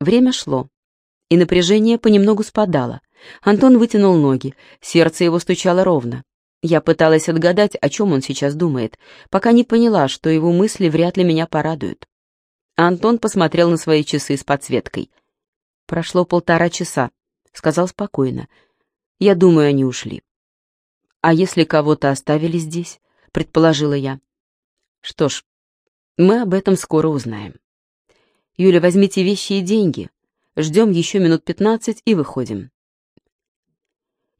Время шло, и напряжение понемногу спадало. Антон вытянул ноги, сердце его стучало ровно. Я пыталась отгадать, о чем он сейчас думает, пока не поняла, что его мысли вряд ли меня порадуют. Антон посмотрел на свои часы с подсветкой. «Прошло полтора часа», — сказал спокойно. «Я думаю, они ушли». «А если кого-то оставили здесь?» — предположила я. «Что ж, мы об этом скоро узнаем. Юля, возьмите вещи и деньги. Ждем еще минут пятнадцать и выходим».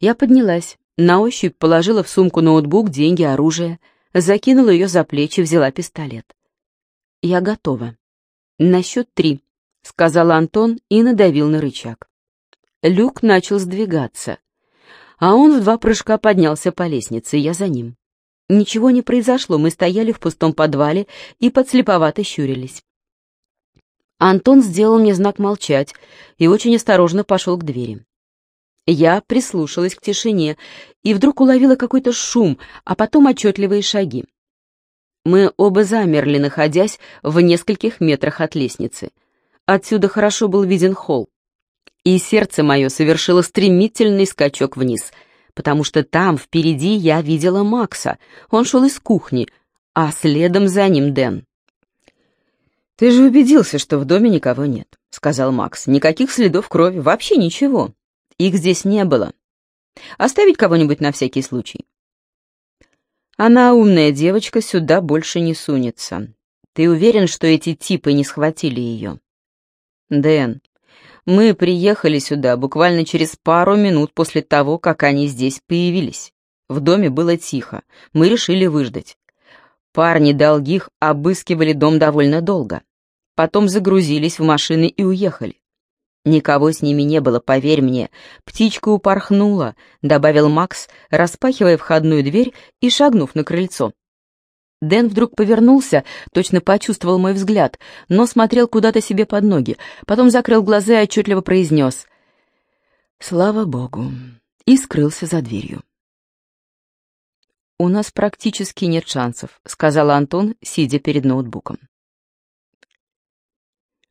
Я поднялась, на ощупь положила в сумку ноутбук, деньги, оружие, закинула ее за плечи, взяла пистолет. «Я готова. На счет три», — сказал Антон и надавил на рычаг. Люк начал сдвигаться, а он в два прыжка поднялся по лестнице, я за ним. Ничего не произошло, мы стояли в пустом подвале и подслеповато щурились. Антон сделал мне знак молчать и очень осторожно пошел к двери. Я прислушалась к тишине и вдруг уловила какой-то шум, а потом отчетливые шаги. Мы оба замерли, находясь в нескольких метрах от лестницы. Отсюда хорошо был виден холл. И сердце мое совершило стремительный скачок вниз, потому что там, впереди, я видела Макса. Он шел из кухни, а следом за ним Дэн. «Ты же убедился, что в доме никого нет», — сказал Макс. «Никаких следов крови, вообще ничего». Их здесь не было. Оставить кого-нибудь на всякий случай. Она умная девочка, сюда больше не сунется. Ты уверен, что эти типы не схватили ее? Дэн, мы приехали сюда буквально через пару минут после того, как они здесь появились. В доме было тихо. Мы решили выждать. Парни долгих обыскивали дом довольно долго. Потом загрузились в машины и уехали. «Никого с ними не было, поверь мне. Птичка упорхнула», — добавил Макс, распахивая входную дверь и шагнув на крыльцо. Дэн вдруг повернулся, точно почувствовал мой взгляд, но смотрел куда-то себе под ноги, потом закрыл глаза и отчетливо произнес «Слава Богу!» и скрылся за дверью. «У нас практически нет шансов», — сказал Антон, сидя перед ноутбуком.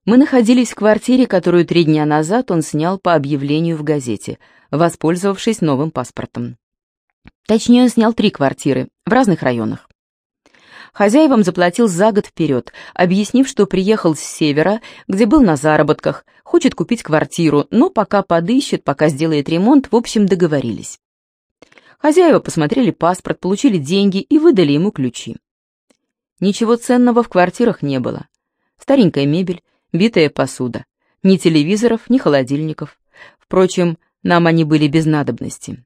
Мы находились в квартире, которую три дня назад он снял по объявлению в газете, воспользовавшись новым паспортом. Точнее, он снял три квартиры в разных районах. Хозяевам заплатил за год вперед, объяснив, что приехал с севера, где был на заработках, хочет купить квартиру, но пока подыщет, пока сделает ремонт, в общем, договорились. Хозяева посмотрели паспорт, получили деньги и выдали ему ключи. Ничего ценного в квартирах не было. Старенькая мебель, битая посуда. Ни телевизоров, ни холодильников. Впрочем, нам они были без надобности.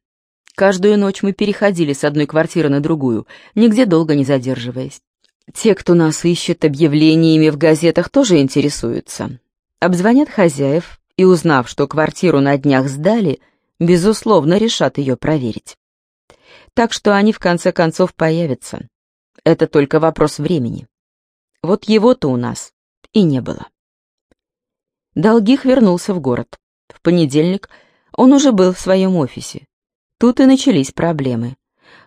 Каждую ночь мы переходили с одной квартиры на другую, нигде долго не задерживаясь. Те, кто нас ищет объявлениями в газетах, тоже интересуются. Обзвонят хозяев и, узнав, что квартиру на днях сдали, безусловно, решат ее проверить. Так что они в конце концов появятся. Это только вопрос времени. Вот его-то у нас и не было. Долгих вернулся в город. В понедельник он уже был в своем офисе. Тут и начались проблемы.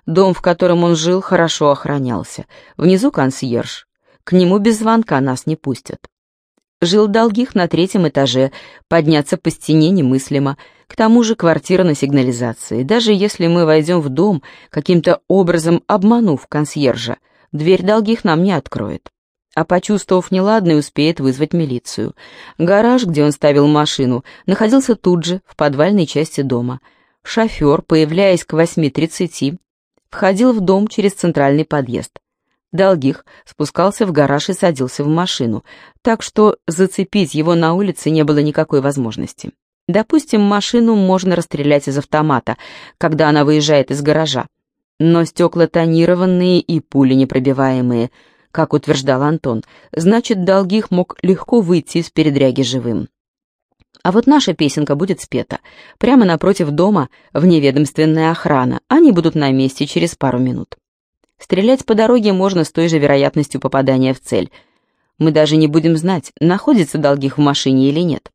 Дом, в котором он жил, хорошо охранялся. Внизу консьерж. К нему без звонка нас не пустят. Жил Долгих на третьем этаже, подняться по стене немыслимо. К тому же квартира на сигнализации. Даже если мы войдем в дом, каким-то образом обманув консьержа, дверь Долгих нам не откроет а почувствовав неладное, успеет вызвать милицию. Гараж, где он ставил машину, находился тут же, в подвальной части дома. Шофер, появляясь к 8.30, входил в дом через центральный подъезд. Долгих спускался в гараж и садился в машину, так что зацепить его на улице не было никакой возможности. Допустим, машину можно расстрелять из автомата, когда она выезжает из гаража. Но стекла тонированные и пули непробиваемые — как утверждал Антон, значит, Долгих мог легко выйти из передряги живым. А вот наша песенка будет спета. Прямо напротив дома вневедомственная охрана. Они будут на месте через пару минут. Стрелять по дороге можно с той же вероятностью попадания в цель. Мы даже не будем знать, находится Долгих в машине или нет.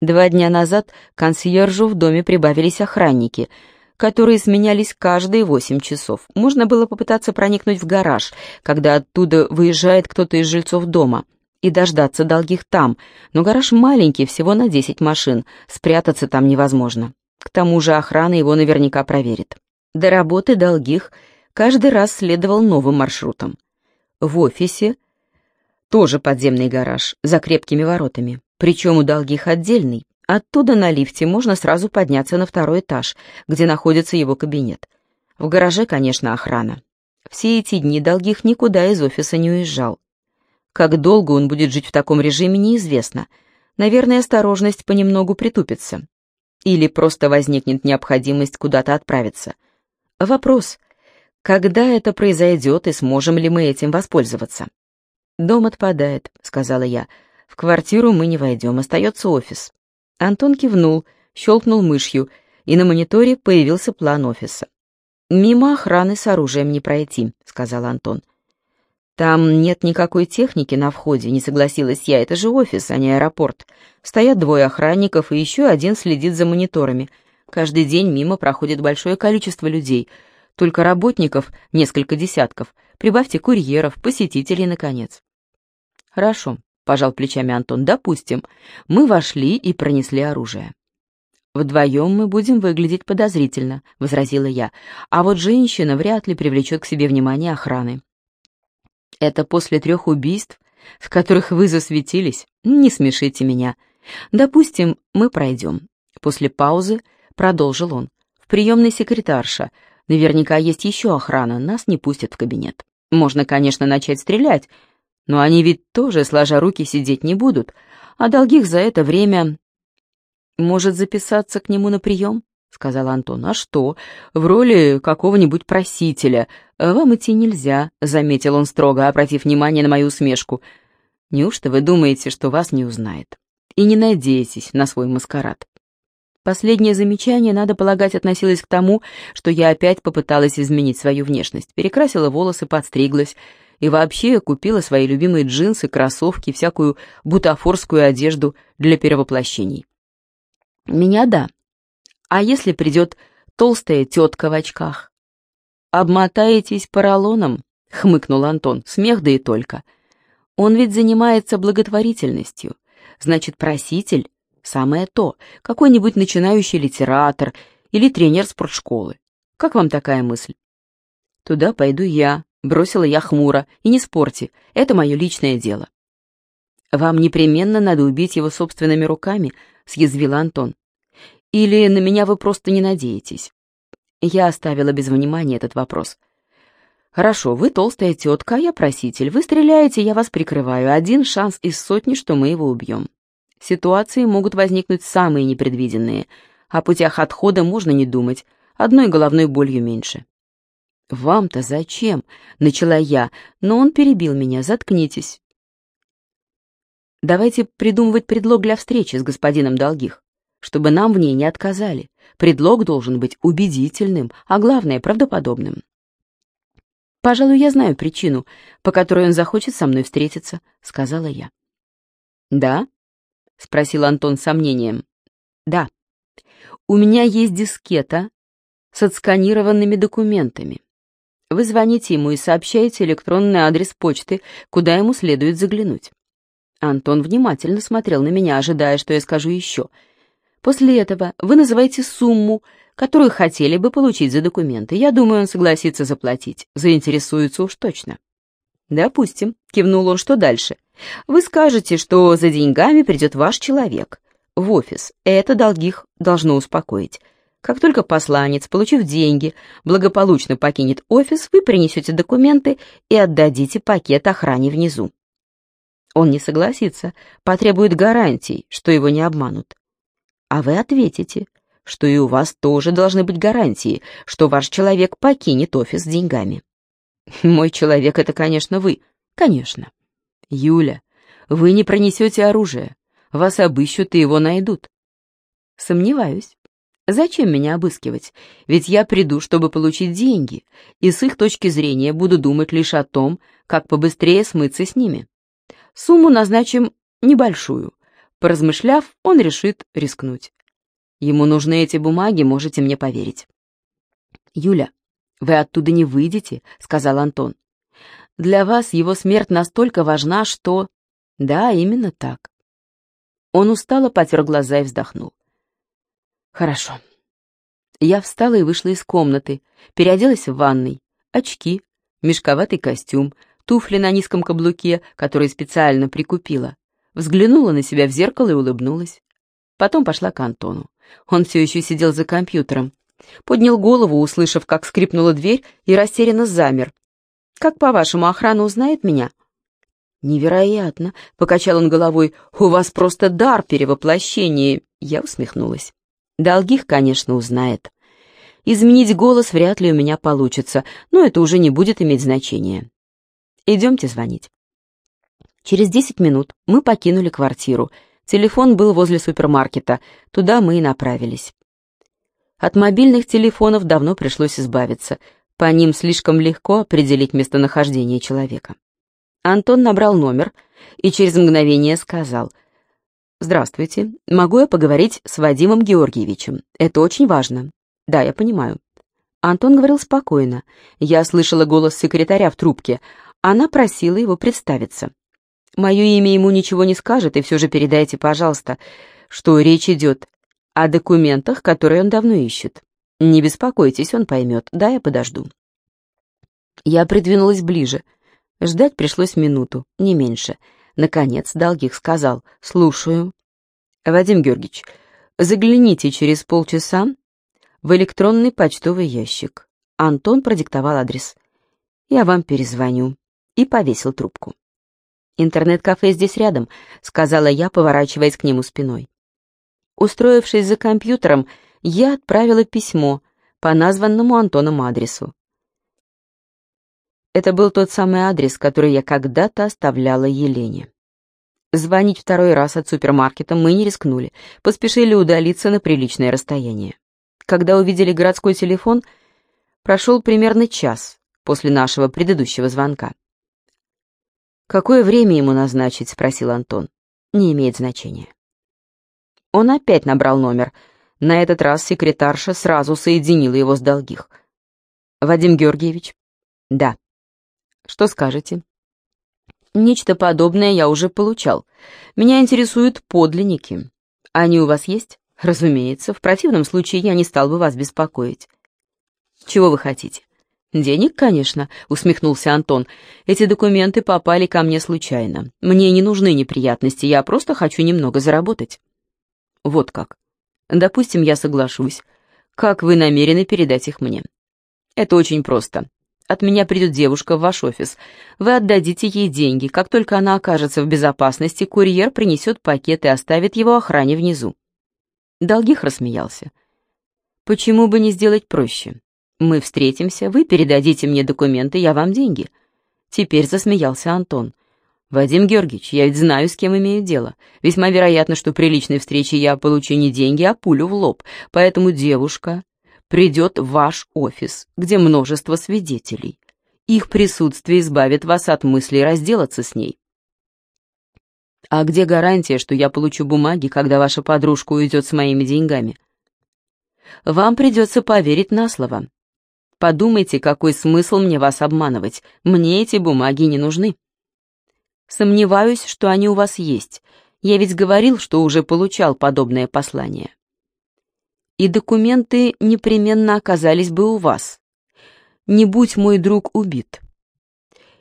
Два дня назад консьержу в доме прибавились охранники — которые сменялись каждые восемь часов. Можно было попытаться проникнуть в гараж, когда оттуда выезжает кто-то из жильцов дома, и дождаться долгих там, но гараж маленький, всего на 10 машин, спрятаться там невозможно. К тому же охрана его наверняка проверит. До работы долгих каждый раз следовал новым маршрутом. В офисе тоже подземный гараж, за крепкими воротами, причем у долгих отдельный. Оттуда на лифте можно сразу подняться на второй этаж, где находится его кабинет. В гараже, конечно, охрана. Все эти дни долгих никуда из офиса не уезжал. Как долго он будет жить в таком режиме, неизвестно. Наверное, осторожность понемногу притупится. Или просто возникнет необходимость куда-то отправиться. Вопрос, когда это произойдет и сможем ли мы этим воспользоваться? «Дом отпадает», — сказала я. «В квартиру мы не войдем, остается офис». Антон кивнул, щелкнул мышью, и на мониторе появился план офиса. «Мимо охраны с оружием не пройти», — сказал Антон. «Там нет никакой техники на входе», — не согласилась я. «Это же офис, а не аэропорт. Стоят двое охранников, и еще один следит за мониторами. Каждый день мимо проходит большое количество людей. Только работников несколько десятков. Прибавьте курьеров, посетителей, наконец». «Хорошо», — пожал плечами Антон. «Допустим, мы вошли и пронесли оружие». «Вдвоем мы будем выглядеть подозрительно», — возразила я. «А вот женщина вряд ли привлечет к себе внимание охраны». Это после трех убийств, в которых вы засветились? Не смешите меня. Допустим, мы пройдем. После паузы продолжил он. В приемной секретарша. Наверняка есть еще охрана, нас не пустят в кабинет. Можно, конечно, начать стрелять, но они ведь тоже, сложа руки, сидеть не будут, а долгих за это время... Может записаться к нему на прием? — сказал Антон. «А что? В роли какого-нибудь просителя. Вам идти нельзя», — заметил он строго, обратив внимание на мою усмешку. «Неужто вы думаете, что вас не узнает? И не надейтесь на свой маскарад». Последнее замечание, надо полагать, относилось к тому, что я опять попыталась изменить свою внешность, перекрасила волосы, подстриглась и вообще купила свои любимые джинсы, кроссовки, всякую бутафорскую одежду для перевоплощений. Меня, да, а если придет толстая тетка в очках? «Обмотаетесь поролоном?» — хмыкнул Антон. «Смех да и только. Он ведь занимается благотворительностью. Значит, проситель — самое то. Какой-нибудь начинающий литератор или тренер спортшколы. Как вам такая мысль?» «Туда пойду я», — бросила я хмуро. «И не спорьте, это мое личное дело». «Вам непременно надо убить его собственными руками», — съязвил Антон. Или на меня вы просто не надеетесь?» Я оставила без внимания этот вопрос. «Хорошо, вы толстая тетка, а я проситель. Вы стреляете, я вас прикрываю. Один шанс из сотни, что мы его убьем. Ситуации могут возникнуть самые непредвиденные. О путях отхода можно не думать. Одной головной болью меньше». «Вам-то зачем?» — начала я, но он перебил меня. «Заткнитесь». «Давайте придумывать предлог для встречи с господином Долгих чтобы нам в ней не отказали. Предлог должен быть убедительным, а главное, правдоподобным. «Пожалуй, я знаю причину, по которой он захочет со мной встретиться», — сказала я. «Да?» — спросил Антон с сомнением. «Да. У меня есть дискета с отсканированными документами. Вы звоните ему и сообщаете электронный адрес почты, куда ему следует заглянуть». Антон внимательно смотрел на меня, ожидая, что я скажу еще — После этого вы называете сумму, которую хотели бы получить за документы. Я думаю, он согласится заплатить. Заинтересуется уж точно. Допустим, кивнул он, что дальше? Вы скажете, что за деньгами придет ваш человек в офис. Это долгих должно успокоить. Как только посланец, получив деньги, благополучно покинет офис, вы принесете документы и отдадите пакет охране внизу. Он не согласится, потребует гарантий, что его не обманут а вы ответите, что и у вас тоже должны быть гарантии, что ваш человек покинет офис с деньгами. Мой человек — это, конечно, вы. Конечно. Юля, вы не пронесете оружие. Вас обыщут и его найдут. Сомневаюсь. Зачем меня обыскивать? Ведь я приду, чтобы получить деньги, и с их точки зрения буду думать лишь о том, как побыстрее смыться с ними. Сумму назначим небольшую, Поразмышляв, он решит рискнуть. Ему нужны эти бумаги, можете мне поверить. «Юля, вы оттуда не выйдете», — сказал Антон. «Для вас его смерть настолько важна, что...» Да, именно так. Он устало потер глаза и вздохнул. Хорошо. Я встала и вышла из комнаты, переоделась в ванной. Очки, мешковатый костюм, туфли на низком каблуке, которые специально прикупила. Взглянула на себя в зеркало и улыбнулась. Потом пошла к Антону. Он все еще сидел за компьютером. Поднял голову, услышав, как скрипнула дверь, и растерянно замер. «Как, по-вашему, охрана узнает меня?» «Невероятно!» — покачал он головой. «У вас просто дар перевоплощения!» Я усмехнулась. «Долгих, конечно, узнает. Изменить голос вряд ли у меня получится, но это уже не будет иметь значения. Идемте звонить». Через десять минут мы покинули квартиру. Телефон был возле супермаркета. Туда мы и направились. От мобильных телефонов давно пришлось избавиться. По ним слишком легко определить местонахождение человека. Антон набрал номер и через мгновение сказал «Здравствуйте, могу я поговорить с Вадимом Георгиевичем? Это очень важно». «Да, я понимаю». Антон говорил спокойно. Я слышала голос секретаря в трубке. Она просила его представиться. «Мое имя ему ничего не скажет, и все же передайте, пожалуйста, что речь идет о документах, которые он давно ищет. Не беспокойтесь, он поймет. Да, я подожду». Я придвинулась ближе. Ждать пришлось минуту, не меньше. Наконец Долгих сказал «Слушаю». «Вадим Георгиевич, загляните через полчаса в электронный почтовый ящик». Антон продиктовал адрес. «Я вам перезвоню». И повесил трубку. «Интернет-кафе здесь рядом», — сказала я, поворачиваясь к нему спиной. Устроившись за компьютером, я отправила письмо по названному Антоном адресу. Это был тот самый адрес, который я когда-то оставляла Елене. Звонить второй раз от супермаркета мы не рискнули, поспешили удалиться на приличное расстояние. Когда увидели городской телефон, прошел примерно час после нашего предыдущего звонка. «Какое время ему назначить?» — спросил Антон. «Не имеет значения». Он опять набрал номер. На этот раз секретарша сразу соединила его с долгих. «Вадим Георгиевич?» «Да». Что скажете? Нечто подобное я уже получал. Меня интересуют подлинники. Они у вас есть? Разумеется, в противном случае я не стал бы вас беспокоить. Чего вы хотите? Денег, конечно, усмехнулся Антон. Эти документы попали ко мне случайно. Мне не нужны неприятности, я просто хочу немного заработать. Вот как. Допустим, я соглашусь. Как вы намерены передать их мне? Это очень просто. От меня придет девушка в ваш офис. Вы отдадите ей деньги. Как только она окажется в безопасности, курьер принесет пакет и оставит его охране внизу». Долгих рассмеялся. «Почему бы не сделать проще? Мы встретимся, вы передадите мне документы, я вам деньги». Теперь засмеялся Антон. «Вадим Георгиевич, я ведь знаю, с кем имею дело. Весьма вероятно, что при личной встрече я получу не деньги, а пулю в лоб. Поэтому девушка придет в ваш офис, где множество свидетелей. Их присутствие избавит вас от мысли разделаться с ней. А где гарантия, что я получу бумаги, когда ваша подружка уйдет с моими деньгами? Вам придется поверить на слово. Подумайте, какой смысл мне вас обманывать. Мне эти бумаги не нужны. Сомневаюсь, что они у вас есть. Я ведь говорил, что уже получал подобное послание и документы непременно оказались бы у вас. Не будь мой друг убит.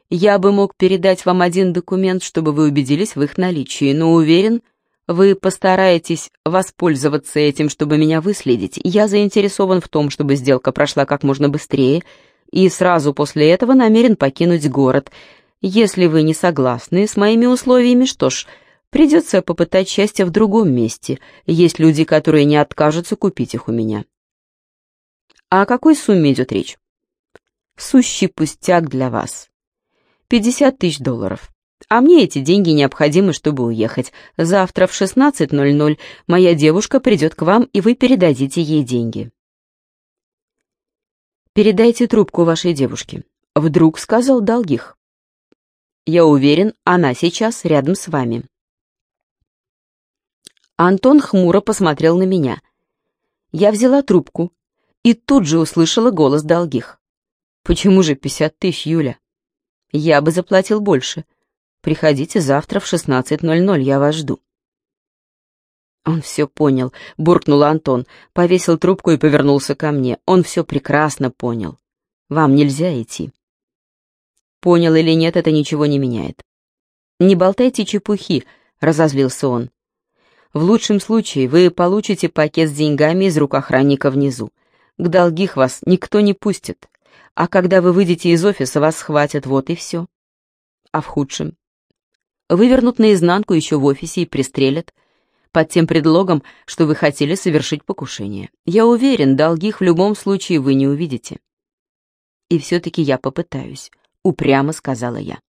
Я бы мог передать вам один документ, чтобы вы убедились в их наличии, но уверен, вы постараетесь воспользоваться этим, чтобы меня выследить. Я заинтересован в том, чтобы сделка прошла как можно быстрее, и сразу после этого намерен покинуть город. Если вы не согласны с моими условиями, что ж, Придется попытать счастье в другом месте. Есть люди, которые не откажутся купить их у меня. О какой сумме идет речь? Сущий пустяк для вас. 50 тысяч долларов. А мне эти деньги необходимы, чтобы уехать. Завтра в 16.00 моя девушка придет к вам, и вы передадите ей деньги. Передайте трубку вашей девушке. Вдруг сказал Долгих. Я уверен, она сейчас рядом с вами. Антон хмуро посмотрел на меня. Я взяла трубку и тут же услышала голос долгих. «Почему же пятьдесят тысяч, Юля?» «Я бы заплатил больше». Приходите завтра в 16.00, я вас жду». «Он все понял», — буркнул Антон, повесил трубку и повернулся ко мне. «Он все прекрасно понял. Вам нельзя идти». Понял или нет, это ничего не меняет. «Не болтайте чепухи», — разозлился он. «В лучшем случае вы получите пакет с деньгами из рук охранника внизу. К долгих вас никто не пустит, а когда вы выйдете из офиса, вас схватят, вот и все. А в худшем? Вывернут наизнанку еще в офисе и пристрелят, под тем предлогом, что вы хотели совершить покушение. Я уверен, долгих в любом случае вы не увидите. И все-таки я попытаюсь, упрямо сказала я.